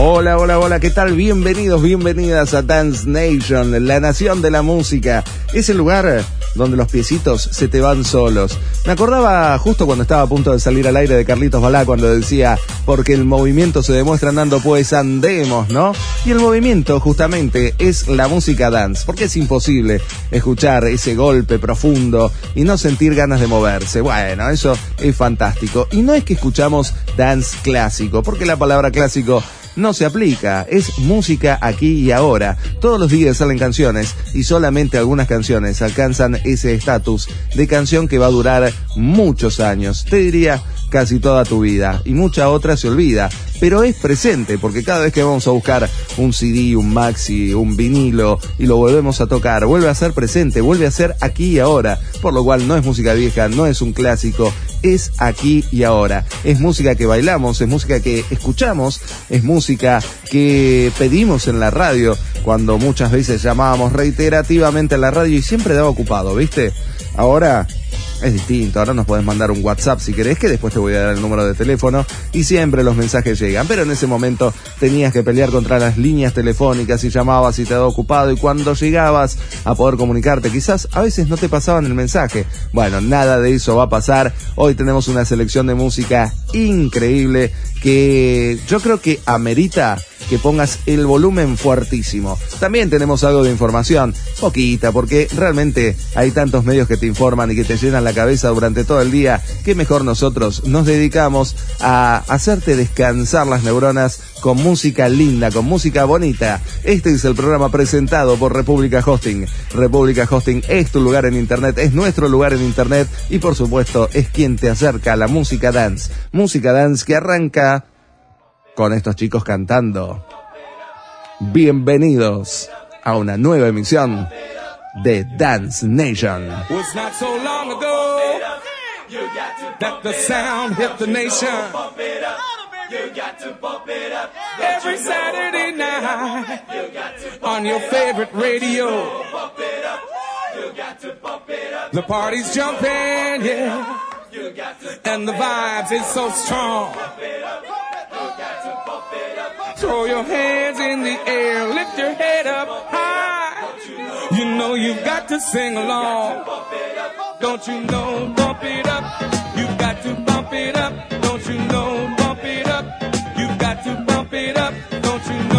Hola, hola, hola, ¿qué tal? Bienvenidos, bienvenidas a Dance Nation, la nación de la música. Es el lugar donde los piecitos se te van solos. Me acordaba justo cuando estaba a punto de salir al aire de Carlitos Balá cuando decía, porque el movimiento se demuestra andando, pues andemos, ¿no? Y el movimiento justamente es la música dance, porque es imposible escuchar ese golpe profundo y no sentir ganas de moverse. Bueno, eso es fantástico. Y no es que escuchamos dance clásico, porque la palabra clásico no se aplica, es música aquí y ahora. Todos los días salen canciones y solamente algunas canciones alcanzan ese estatus de canción que va a durar muchos años, te diría casi toda tu vida y mucha otra se olvida, pero es presente porque cada vez que vamos a buscar un CD, un maxi, un vinilo y lo volvemos a tocar, vuelve a ser presente, vuelve a ser aquí y ahora, por lo cual no es música vieja, no es un clásico, es aquí y ahora. Es música que bailamos, es música que escuchamos, es música que pedimos en la radio cuando muchas veces llamábamos reiterativamente a la radio y siempre daba ocupado, ¿viste? Ahora es distinto, ahora nos puedes mandar un WhatsApp si querés, que después te voy a dar el número de teléfono y siempre los mensajes llegan. Pero en ese momento tenías que pelear contra las líneas telefónicas y llamabas y te daba ocupado y cuando llegabas a poder comunicarte, quizás a veces no te pasaban el mensaje. Bueno, nada de eso va a pasar. Hoy tenemos una selección de música increíble que yo creo que amerita que pongas el volumen fuertísimo. También tenemos algo de información, poquita, porque realmente hay tantos medios que te informan y que te llenan la cabeza durante todo el día, que mejor nosotros nos dedicamos a hacerte descansar las neuronas con música linda, con música bonita. Este es el programa presentado por República Hosting. República Hosting es tu lugar en Internet, es nuestro lugar en Internet y por supuesto es quien te acerca a la música dance. Música dance que arranca con estos chicos cantando. Bienvenidos a una nueva emisión de Dance Nation. was not so long ago that the sound hit the nation. You got to bump it up Every Saturday night on your favorite radio. The party's jumping, yeah. And the vibes is so strong. Throw your hands in the air, lift your head up high. You know you've got to sing along. Don't you know, bump it up. You've got to bump it up. Don't you know, bump it up. You've got to bump it up. Don't you know,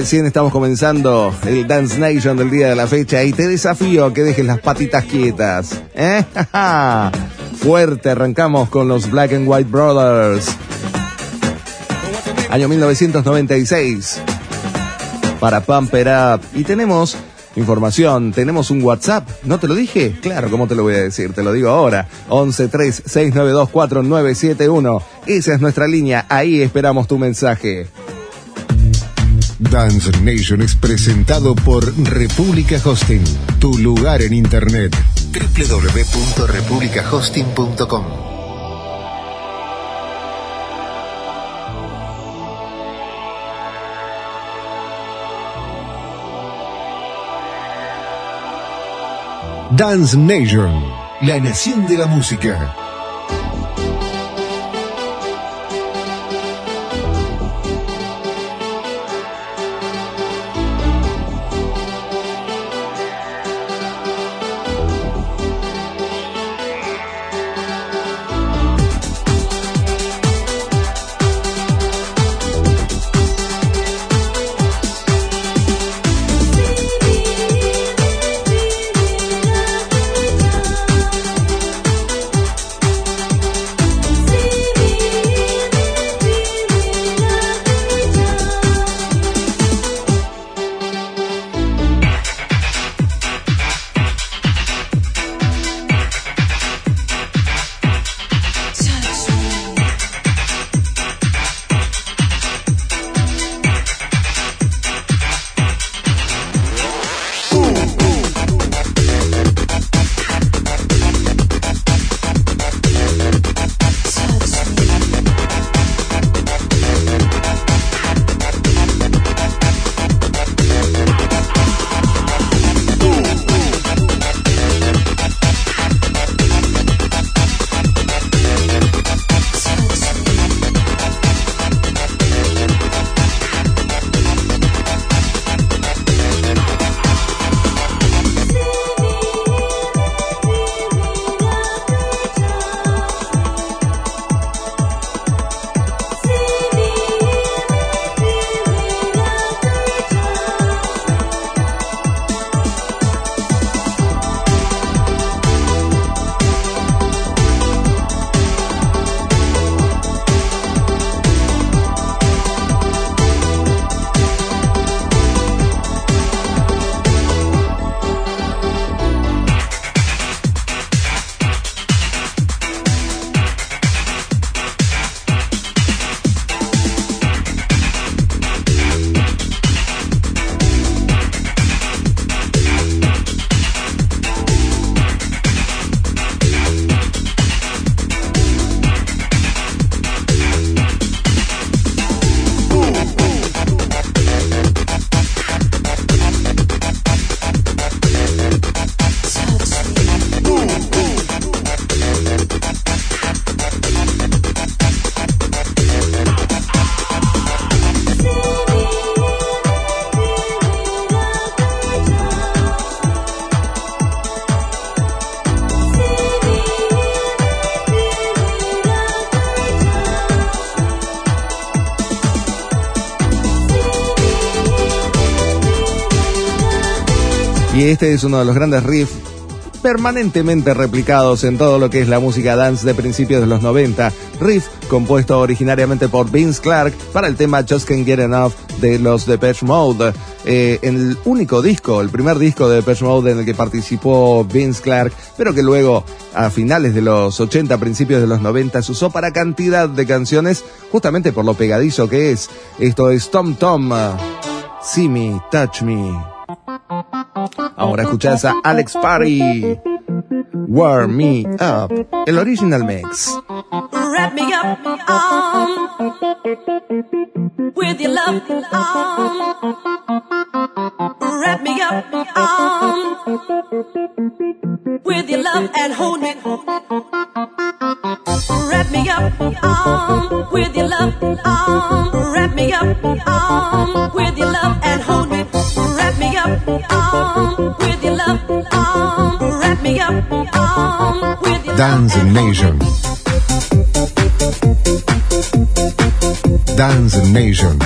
Recién estamos comenzando el Dance Nation del día de la fecha y te desafío a que dejes las patitas quietas. ¿eh? Fuerte, arrancamos con los Black and White Brothers. Año 1996. Para Pump It Up. Y tenemos información, tenemos un WhatsApp. ¿No te lo dije? Claro, ¿cómo te lo voy a decir? Te lo digo ahora. 1136924971. Esa es nuestra línea. Ahí esperamos tu mensaje. Dance Nation es presentado por República Hosting, tu lugar en Internet. www.republicahosting.com Dance Nation, la nación de la música. Este es uno de los grandes riffs permanentemente replicados en todo lo que es la música dance de principios de los 90. Riff compuesto originariamente por Vince Clark para el tema Just Can't Get Enough de los Depeche Mode. Eh, el único disco, el primer disco de Depeche Mode en el que participó Vince Clark, pero que luego a finales de los 80, principios de los 90 se usó para cantidad de canciones, justamente por lo pegadizo que es. Esto es Tom Tom, See Me, Touch Me. Ahora escuchás a Alex Party. Warm Me Up, el original mix. Wrap me up um, with your love. Um, wrap me up um, with your love and hold me. Wrap me up um, with your love. Um, wrap me up um, with your love and hold me. Dance up oh, um, Dance love. Oh, oh, Nation. Dance Nation.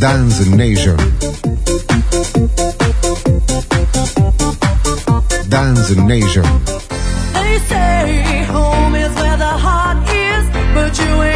Dance Dance Nation. They say home is where the heart is, but you ain't.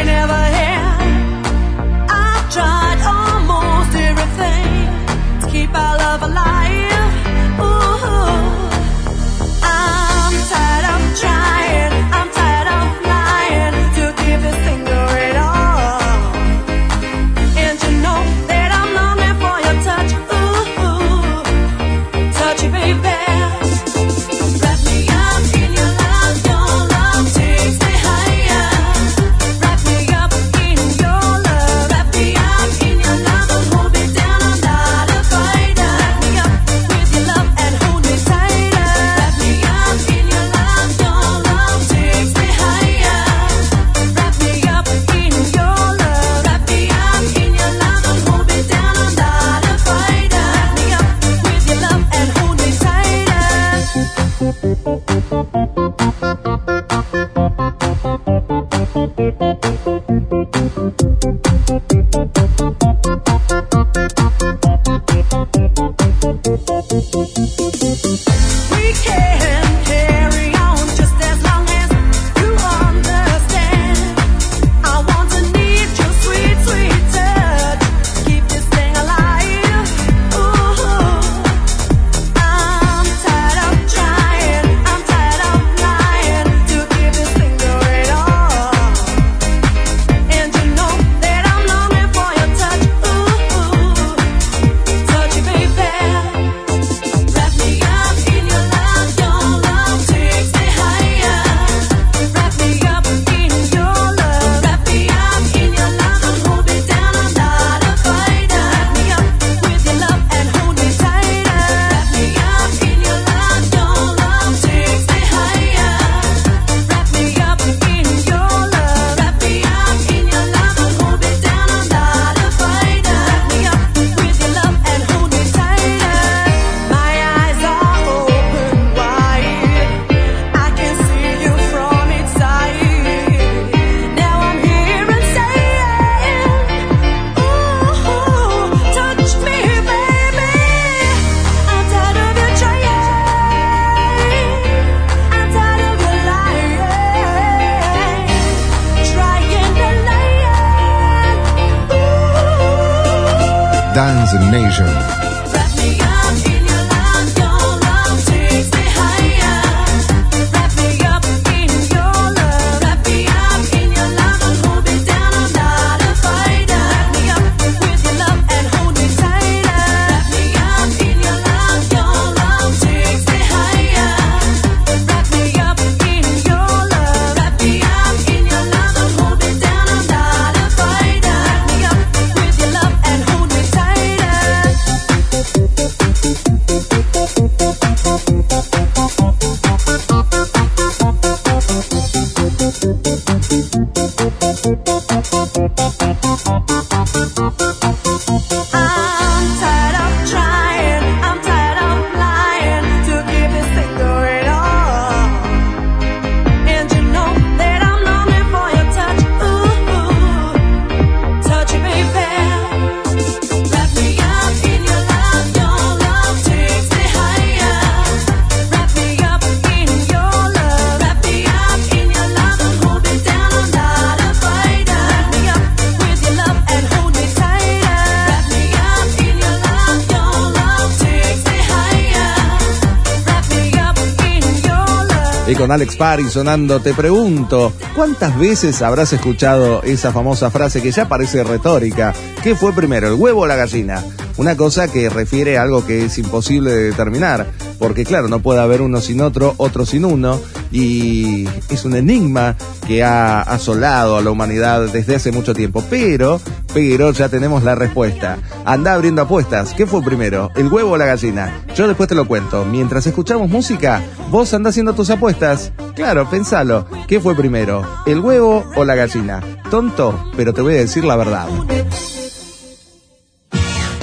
con Alex Parry sonando. Te pregunto, ¿cuántas veces habrás escuchado esa famosa frase que ya parece retórica? ¿Qué fue primero, el huevo o la gallina? Una cosa que refiere a algo que es imposible de determinar, porque claro, no puede haber uno sin otro, otro sin uno, y es un enigma que ha asolado a la humanidad desde hace mucho tiempo. Pero, pero ya tenemos la respuesta. Anda abriendo apuestas. ¿Qué fue primero, el huevo o la gallina? Yo después te lo cuento. Mientras escuchamos música, vos andás haciendo tus apuestas. Claro, pensalo. ¿Qué fue primero, el huevo o la gallina? Tonto, pero te voy a decir la verdad.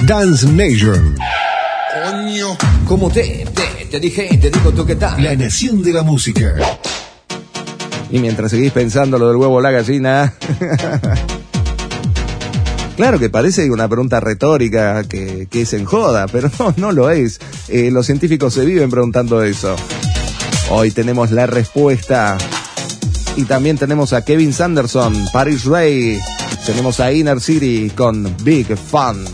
Dance Nation. Coño. Como te, te, te dije, te digo tú qué tal. La nación de la música. Y mientras seguís pensando lo del huevo la gallina. Claro que parece una pregunta retórica que, que es en joda, pero no, no lo es. Eh, los científicos se viven preguntando eso. Hoy tenemos la respuesta. Y también tenemos a Kevin Sanderson, Paris Ray. Tenemos a Inner City con Big Fun.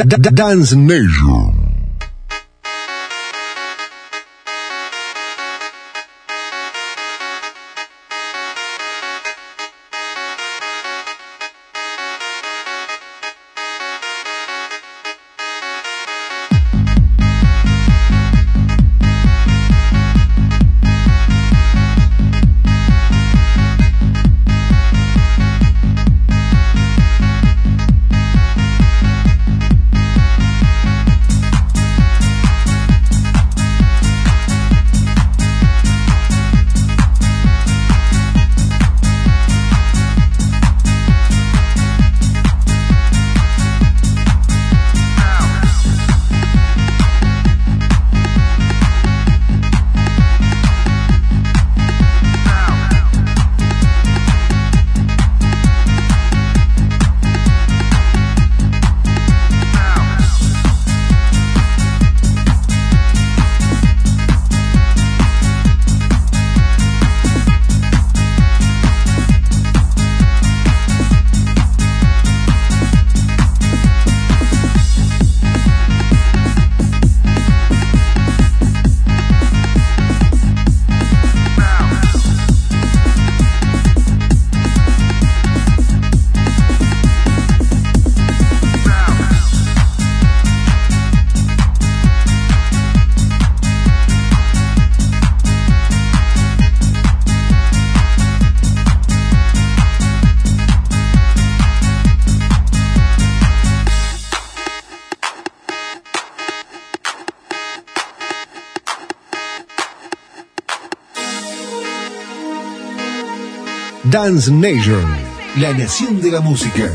Da- da- da- Dance Nation. Dance Nation, la nación de la música.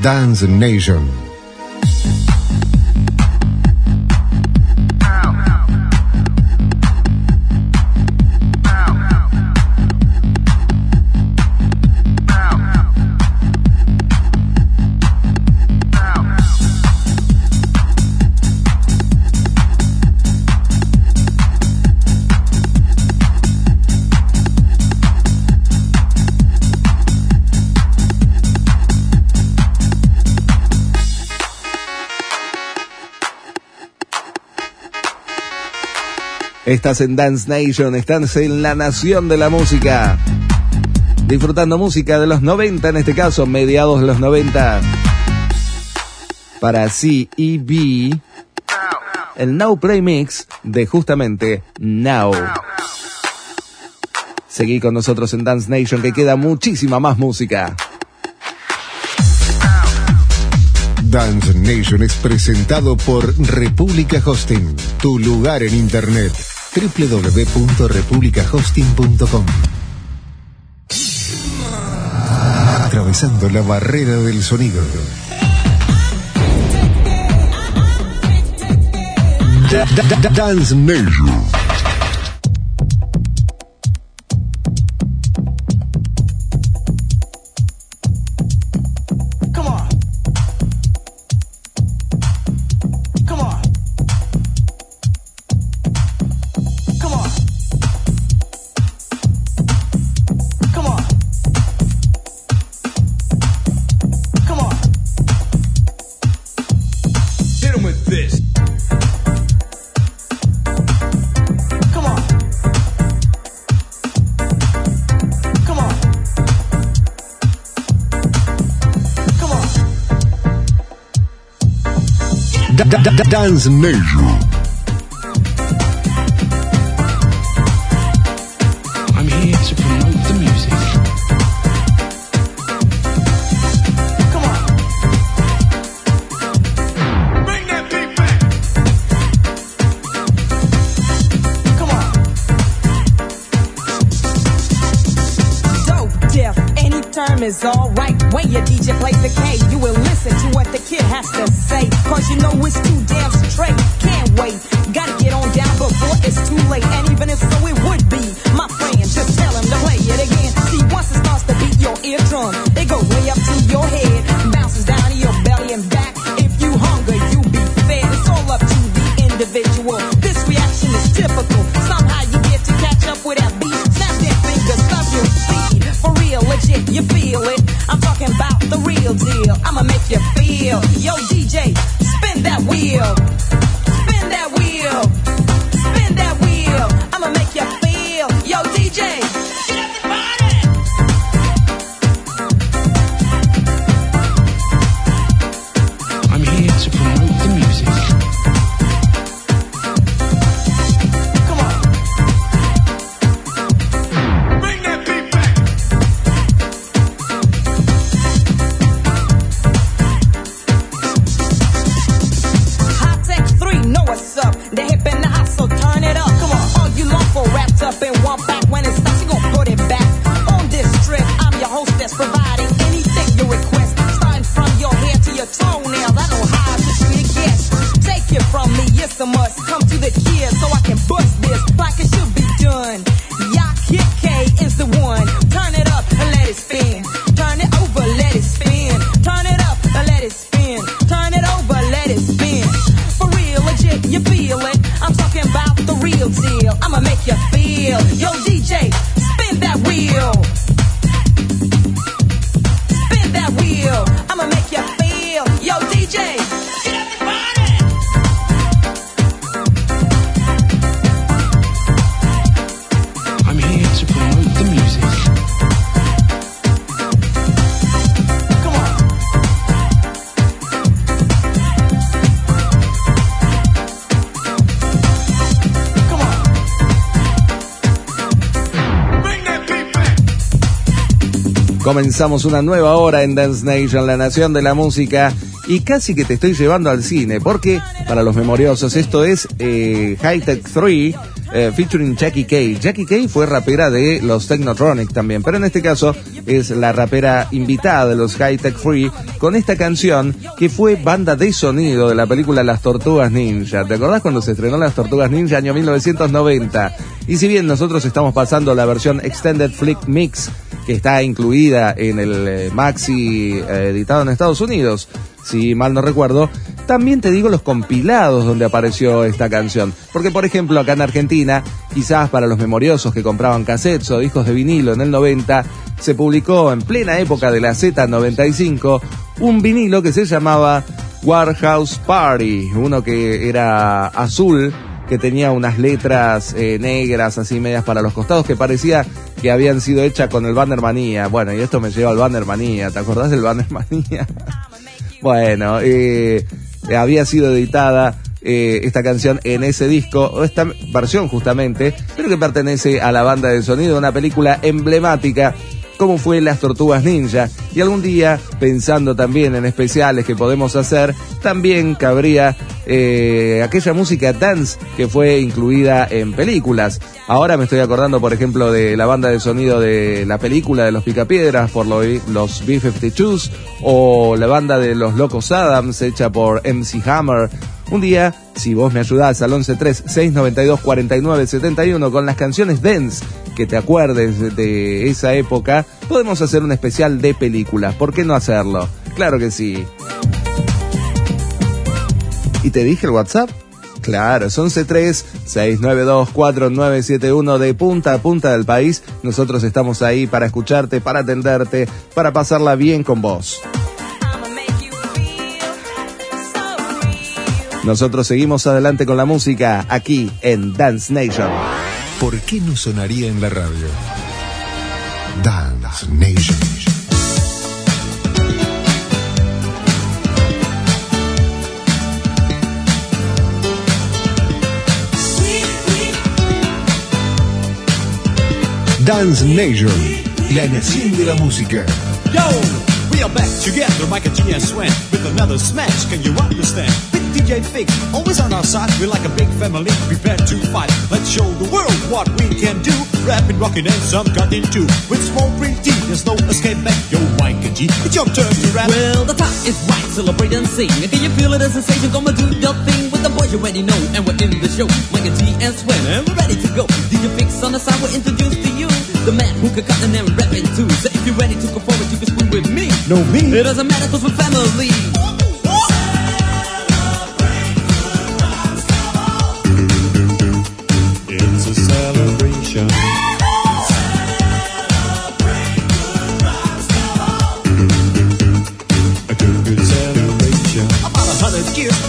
Dance Nation. Estás en Dance Nation, estás en la nación de la música. Disfrutando música de los 90, en este caso, mediados de los 90. Para CEB, el Now Play Mix de justamente Now. Seguí con nosotros en Dance Nation, que queda muchísima más música. Dance Nation es presentado por República Hosting, tu lugar en Internet www.republicahosting.com. Atravesando la barrera del sonido. Da- da- da- Dance Nation. Dance Nation. I'm here to promote the music. Come on. Bring that beat back. Come on. Dope, deaf, any term is alright. Comenzamos una nueva hora en Dance Nation, la nación de la música. Y casi que te estoy llevando al cine, porque para los memoriosos esto es eh, High Tech 3 eh, featuring Jackie Kay. Jackie Kay fue rapera de los Technotronic también, pero en este caso es la rapera invitada de los High Tech Free con esta canción que fue banda de sonido de la película Las Tortugas Ninja. ¿Te acordás cuando se estrenó Las Tortugas Ninja año 1990? Y si bien nosotros estamos pasando la versión Extended Flick Mix, que está incluida en el eh, Maxi eh, editado en Estados Unidos, si mal no recuerdo, también te digo los compilados donde apareció esta canción. Porque, por ejemplo, acá en Argentina, quizás para los memoriosos que compraban cassettes o discos de vinilo en el 90, se publicó en plena época de la Z95 un vinilo que se llamaba Warehouse Party, uno que era azul que tenía unas letras eh, negras así medias para los costados que parecía que habían sido hechas con el Banner Manía. Bueno, y esto me lleva al Banner Manía. ¿Te acordás del Banner Manía? bueno, eh, había sido editada eh, esta canción en ese disco, o esta versión justamente, pero que pertenece a la banda de sonido una película emblemática como fue Las Tortugas Ninja. Y algún día, pensando también en especiales que podemos hacer, también cabría eh, aquella música dance que fue incluida en películas. Ahora me estoy acordando, por ejemplo, de la banda de sonido de la película de los Picapiedras por lo- los B-52s o la banda de los Locos Adams hecha por MC Hammer. Un día, si vos me ayudás al 113-692-4971 con las canciones dance que te acuerdes de esa época, podemos hacer un especial de películas. ¿Por qué no hacerlo? Claro que sí. ¿Y te dije el WhatsApp? Claro, es 113-692-4971 de punta a punta del país. Nosotros estamos ahí para escucharte, para atenderte, para pasarla bien con vos. Nosotros seguimos adelante con la música aquí en Dance Nation. ¿Por qué no sonaría en la radio? Dance Nation. Dance Nation, la nación de la música. Yo, we are back together, Mike G and Swen, with another smash. Can you understand? DJ Fix, always on our side. We're like a big family, prepared to fight. Let's show the world what we can do. Rapping, rocking, and some cutting too. With small print T, there's no escape back. Yo, G, it's your turn to rap. Well, the time is right, celebrate and sing. Can you feel it, a sensation? Come and do your thing with the boys you already know. And we're in the show, G and Swen, and we're ready to go. DJ Fix on the side, we're introduced to you. The man who can cut and then rap it too. So if you're ready to go forward, you can swing with me. No, me. It doesn't matter cause we're family.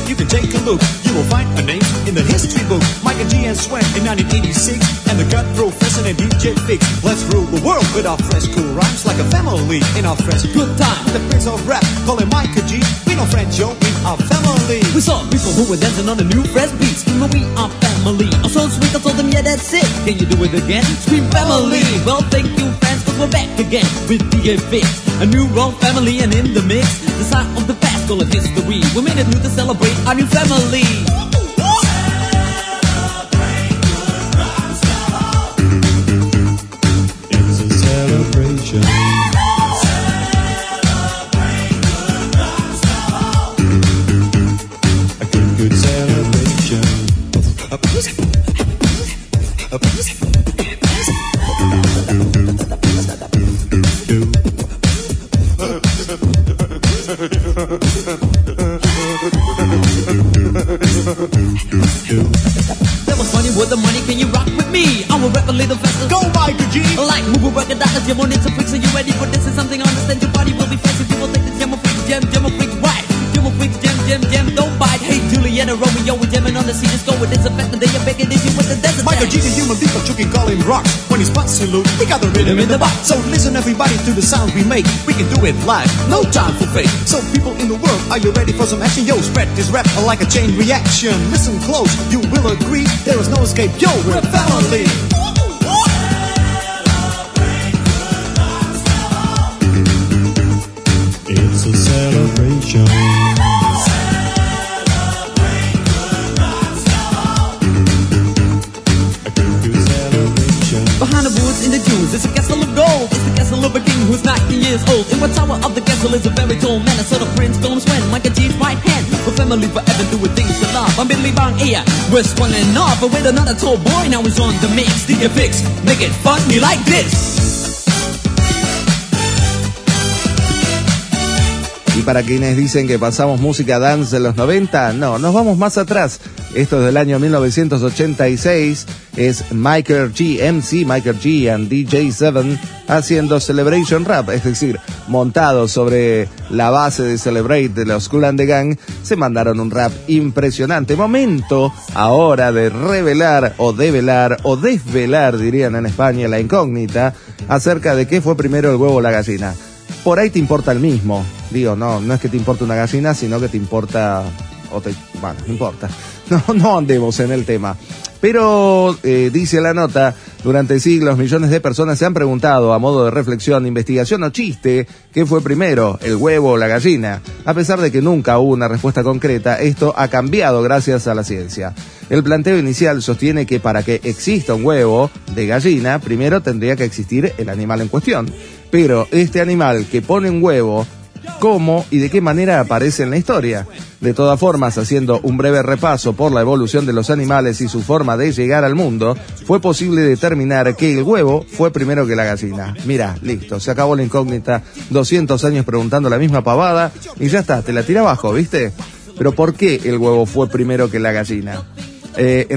You can take a look. You will find a name in the history book. Mike and G and Sweat in 1986, and the gut professor and DJ Fix. Let's rule the world with our fresh, cool rhymes like a family in our fresh good time. The prince of rap, call him Mike G. We know French, are family. We saw people who were dancing on the new fresh beats. Screaming, we are family. I'm so sweet, I told them, yeah, that's it. Can you do it again? Scream family. Well, thank you, friends, cause we're back again with DJ Fix. A new wrong family and in the mix. The sign of the past, it history. We made it new to celebrate our new family. It's a celebration. The box. So listen, everybody, to the sound we make. We can do it live, no time for fake. So people in the world, are you ready for some action? Yo, spread this rap like a chain reaction. Listen close, you will agree. There is no escape. Yo, we're family. A very tall man. Prince G's right hand. Family forever things to love. I'm here. We're off, with another tall boy. Now on the mix. Like this. Y para quienes dicen que pasamos música dance de los 90, no, nos vamos más atrás. Esto es del año 1986. Es Michael G, MC Michael G and DJ 7 haciendo Celebration Rap, es decir, montados sobre la base de Celebrate de los Cool and the Gang, se mandaron un rap impresionante. Momento ahora de revelar o develar o desvelar, dirían en España, la incógnita acerca de qué fue primero el huevo o la gallina por ahí te importa el mismo. Digo, no, no es que te importa una gallina, sino que te importa, o te, bueno, no importa. No, no andemos en el tema. Pero, eh, dice la nota, durante siglos millones de personas se han preguntado a modo de reflexión, investigación o chiste, ¿qué fue primero, el huevo o la gallina? A pesar de que nunca hubo una respuesta concreta, esto ha cambiado gracias a la ciencia. El planteo inicial sostiene que para que exista un huevo de gallina, primero tendría que existir el animal en cuestión. Pero este animal que pone un huevo, ¿cómo y de qué manera aparece en la historia? De todas formas, haciendo un breve repaso por la evolución de los animales y su forma de llegar al mundo, fue posible determinar que el huevo fue primero que la gallina. Mira, listo, se acabó la incógnita, 200 años preguntando la misma pavada y ya está, te la tira abajo, ¿viste? Pero ¿por qué el huevo fue primero que la gallina? Eh,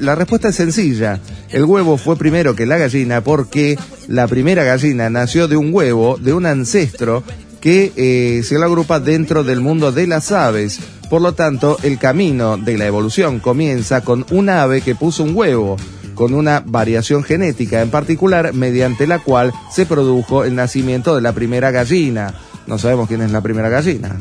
la respuesta es sencilla. El huevo fue primero que la gallina porque la primera gallina nació de un huevo de un ancestro que eh, se lo agrupa dentro del mundo de las aves. Por lo tanto, el camino de la evolución comienza con un ave que puso un huevo, con una variación genética en particular, mediante la cual se produjo el nacimiento de la primera gallina. No sabemos quién es la primera gallina.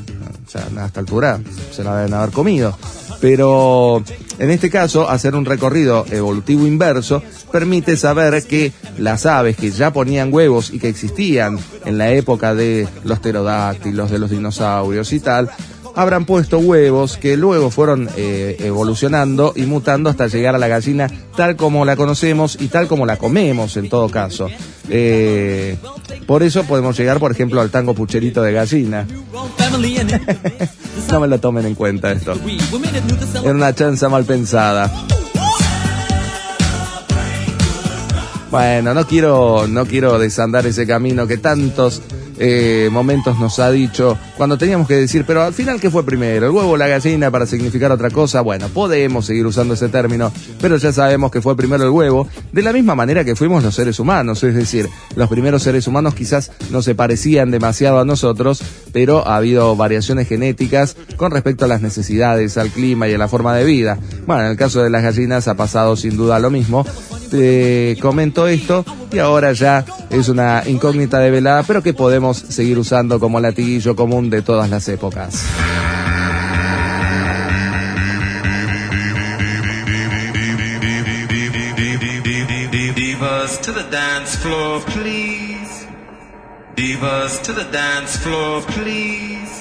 O sea, a esta altura se la deben haber comido. Pero en este caso, hacer un recorrido evolutivo inverso permite saber que las aves que ya ponían huevos y que existían en la época de los pterodáctilos, de los dinosaurios y tal, habrán puesto huevos que luego fueron eh, evolucionando y mutando hasta llegar a la gallina tal como la conocemos y tal como la comemos en todo caso. Eh, por eso podemos llegar, por ejemplo, al tango pucherito de gallina. no me lo tomen en cuenta esto. Era una chanza mal pensada. Bueno, no quiero, no quiero desandar ese camino que tantos eh, momentos nos ha dicho cuando teníamos que decir, pero al final, ¿qué fue primero? ¿El huevo o la gallina para significar otra cosa? Bueno, podemos seguir usando ese término, pero ya sabemos que fue primero el huevo, de la misma manera que fuimos los seres humanos, es decir, los primeros seres humanos quizás no se parecían demasiado a nosotros, pero ha habido variaciones genéticas con respecto a las necesidades, al clima y a la forma de vida. Bueno, en el caso de las gallinas ha pasado sin duda lo mismo. Te comento esto y ahora ya es una incógnita de velada, pero que podemos seguir usando como latiguillo común de todas las épocas. To the dance floor, please. Divas to the dance floor, please.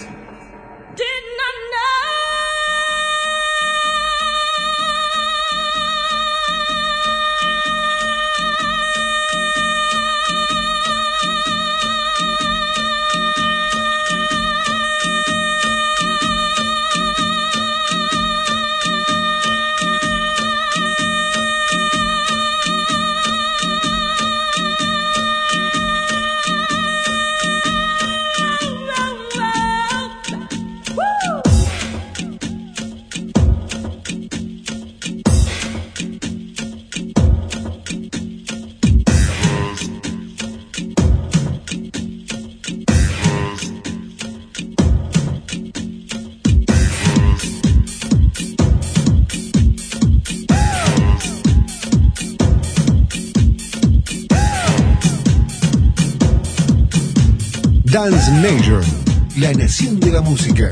La nación de la música.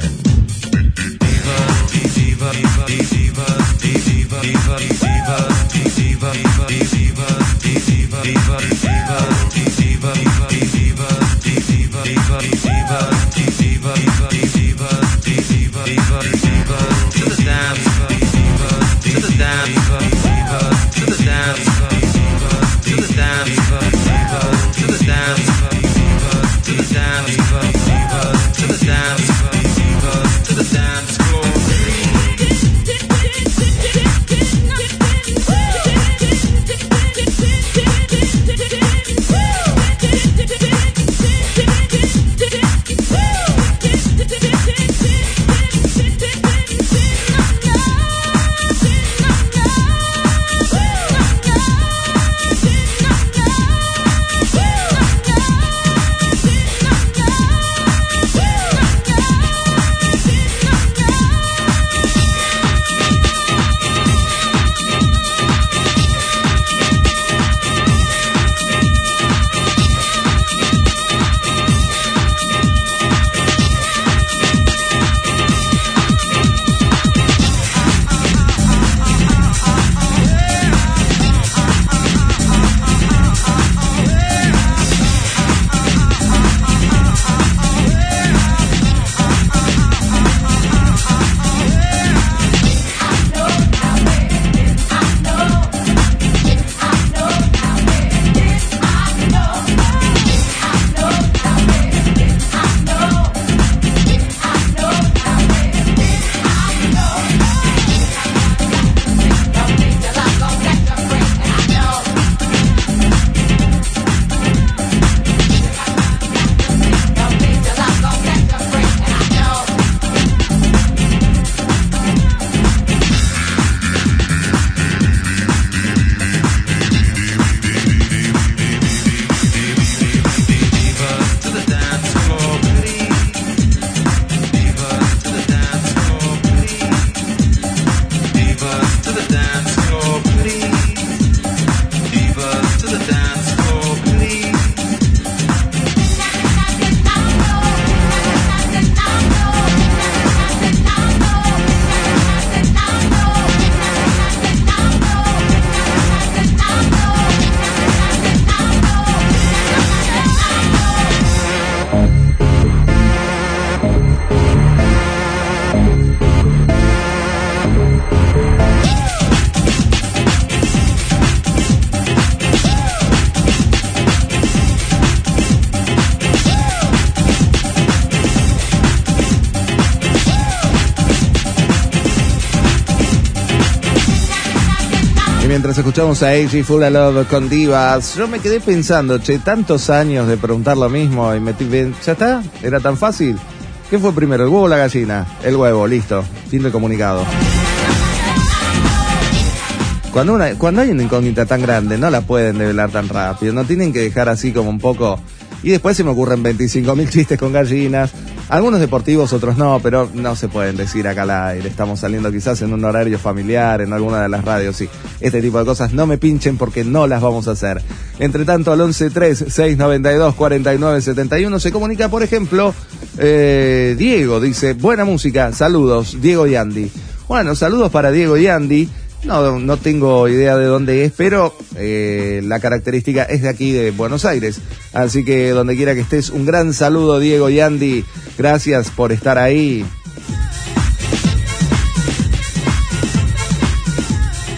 Escuchamos a AG Full of Love con Divas, yo me quedé pensando, che, tantos años de preguntar lo mismo y me ¿ya está? ¿Era tan fácil? ¿Qué fue primero, el huevo o la gallina? El huevo, listo. Fin del comunicado. Cuando, una, cuando hay una incógnita tan grande, no la pueden develar tan rápido. No tienen que dejar así como un poco. Y después se me ocurren 25.000 chistes con gallinas. Algunos deportivos, otros no, pero no se pueden decir acá al aire. Estamos saliendo quizás en un horario familiar, en alguna de las radios, sí. Este tipo de cosas no me pinchen porque no las vamos a hacer. Entre tanto, al 1136924971 se comunica, por ejemplo, eh, Diego, dice, buena música, saludos, Diego y Andy. Bueno, saludos para Diego y Andy. No, no tengo idea de dónde es, pero eh, la característica es de aquí, de Buenos Aires. Así que donde quiera que estés, un gran saludo, Diego y Andy. Gracias por estar ahí.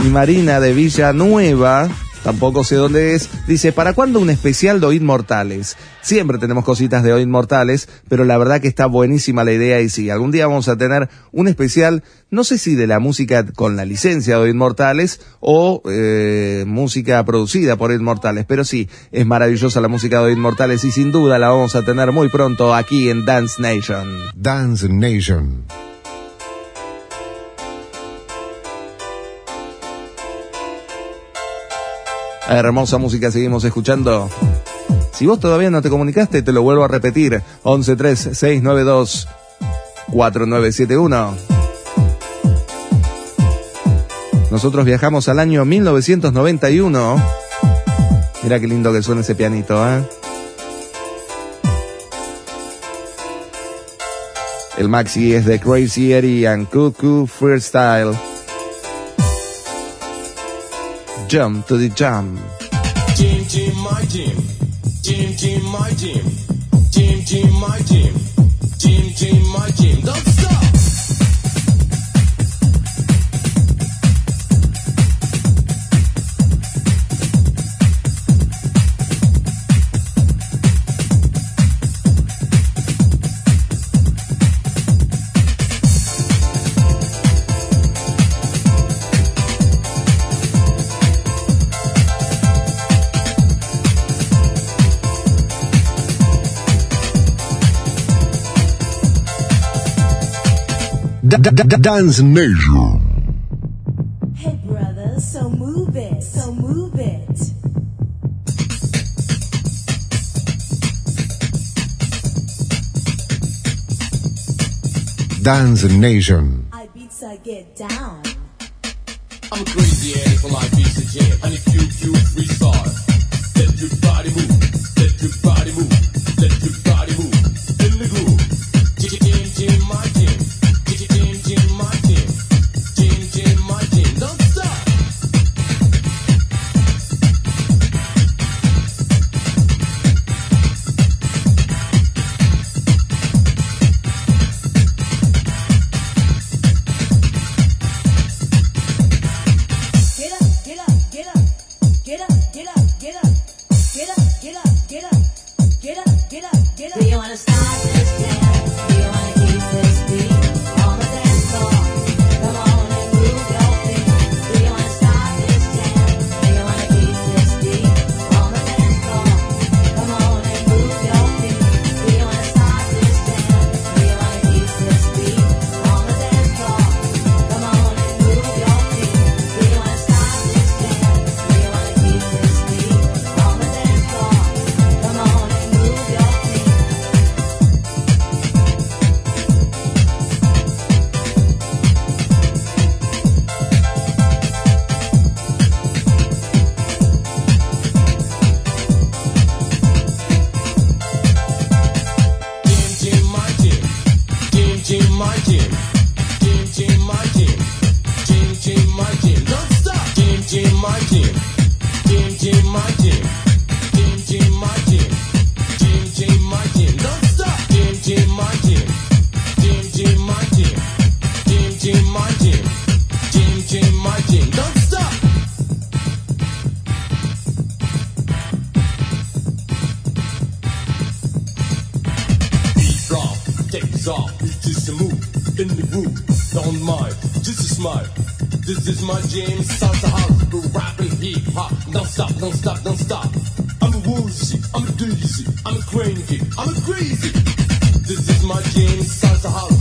Y Marina de Villanueva, tampoco sé dónde es, dice, ¿para cuándo un especial de Oíd Mortales? Siempre tenemos cositas de Oíd Mortales, pero la verdad que está buenísima la idea y sí, algún día vamos a tener un especial, no sé si de la música con la licencia de Oíd Mortales o eh, música producida por Oíd Mortales, pero sí, es maravillosa la música de Oíd Mortales y sin duda la vamos a tener muy pronto aquí en Dance Nation. Dance Nation. Hermosa música seguimos escuchando. Si vos todavía no te comunicaste, te lo vuelvo a repetir. 1136924971. Nosotros viajamos al año 1991. Mira qué lindo que suena ese pianito, ¿eh? El maxi es de Crazy Eddie and Cuckoo Freestyle. Jump to the jump. Team, team, my team. Team, team, my team. Team, team, my team. Team, team, my team. Don't Dance Nation. Hey brother, so move it, so move it. Dance Nation. I beats I get down. I'm a crazy addict for my piece of jam. And if you, I'm a crazy. I'm a crazy. This is my jam, salsa holler.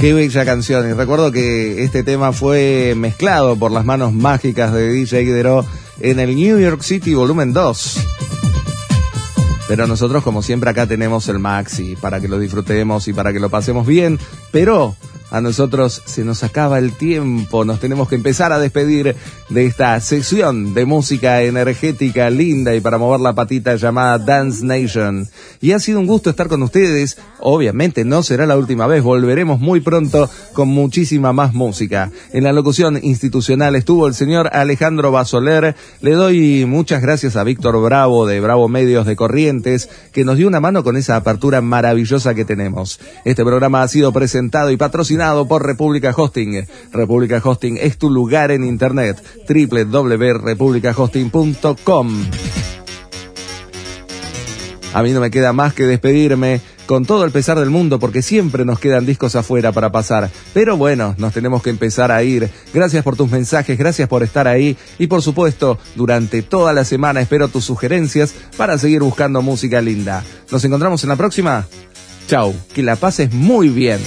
Qué bella canción. Y recuerdo que este tema fue mezclado por las manos mágicas de DJ Dero en el New York City Volumen 2. Pero nosotros, como siempre, acá tenemos el maxi para que lo disfrutemos y para que lo pasemos bien. Pero a nosotros se nos acaba el tiempo. Nos tenemos que empezar a despedir de esta sesión de música energética linda y para mover la patita llamada Dance Nation. Y ha sido un gusto estar con ustedes. Obviamente no será la última vez. Volveremos muy pronto con muchísima más música. En la locución institucional estuvo el señor Alejandro Basoler. Le doy muchas gracias a Víctor Bravo de Bravo Medios de Corrientes, que nos dio una mano con esa apertura maravillosa que tenemos. Este programa ha sido presentado y por República Hosting. República Hosting es tu lugar en internet. www.republicahosting.com. A mí no me queda más que despedirme con todo el pesar del mundo porque siempre nos quedan discos afuera para pasar. Pero bueno, nos tenemos que empezar a ir. Gracias por tus mensajes, gracias por estar ahí y por supuesto, durante toda la semana espero tus sugerencias para seguir buscando música linda. Nos encontramos en la próxima. Chau, que la pases muy bien.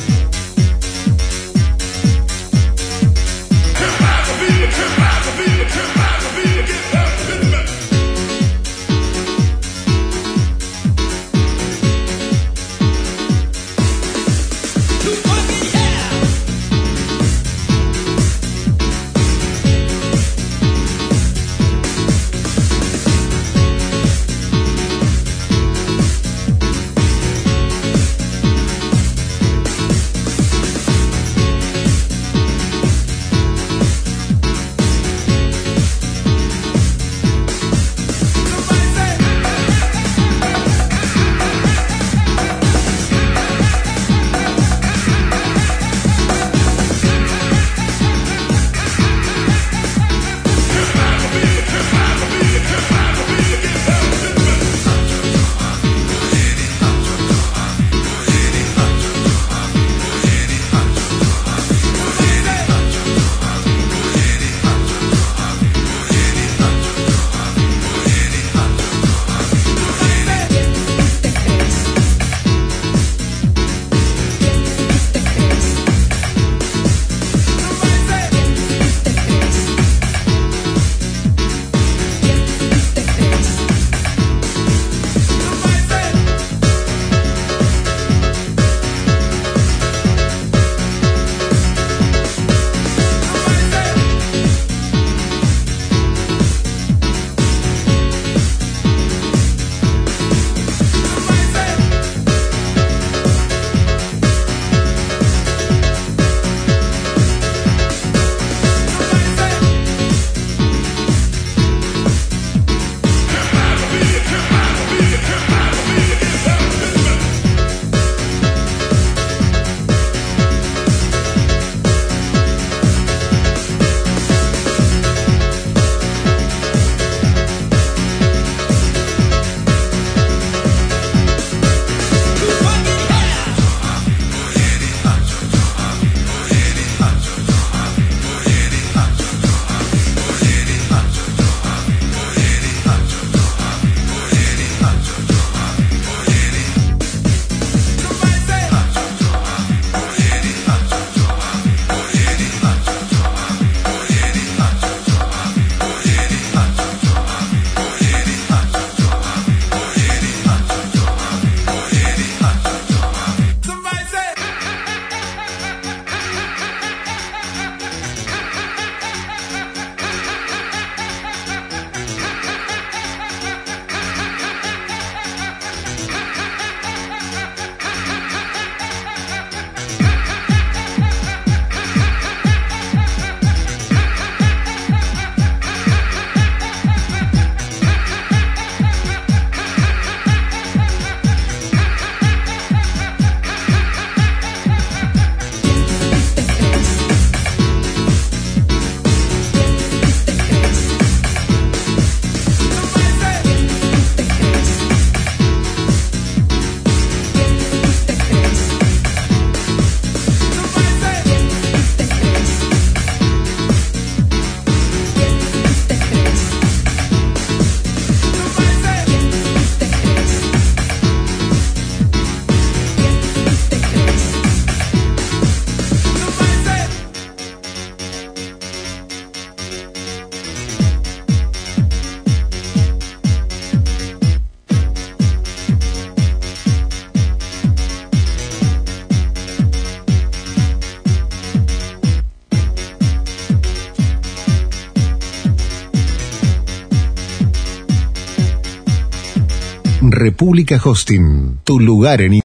República Hosting, tu lugar en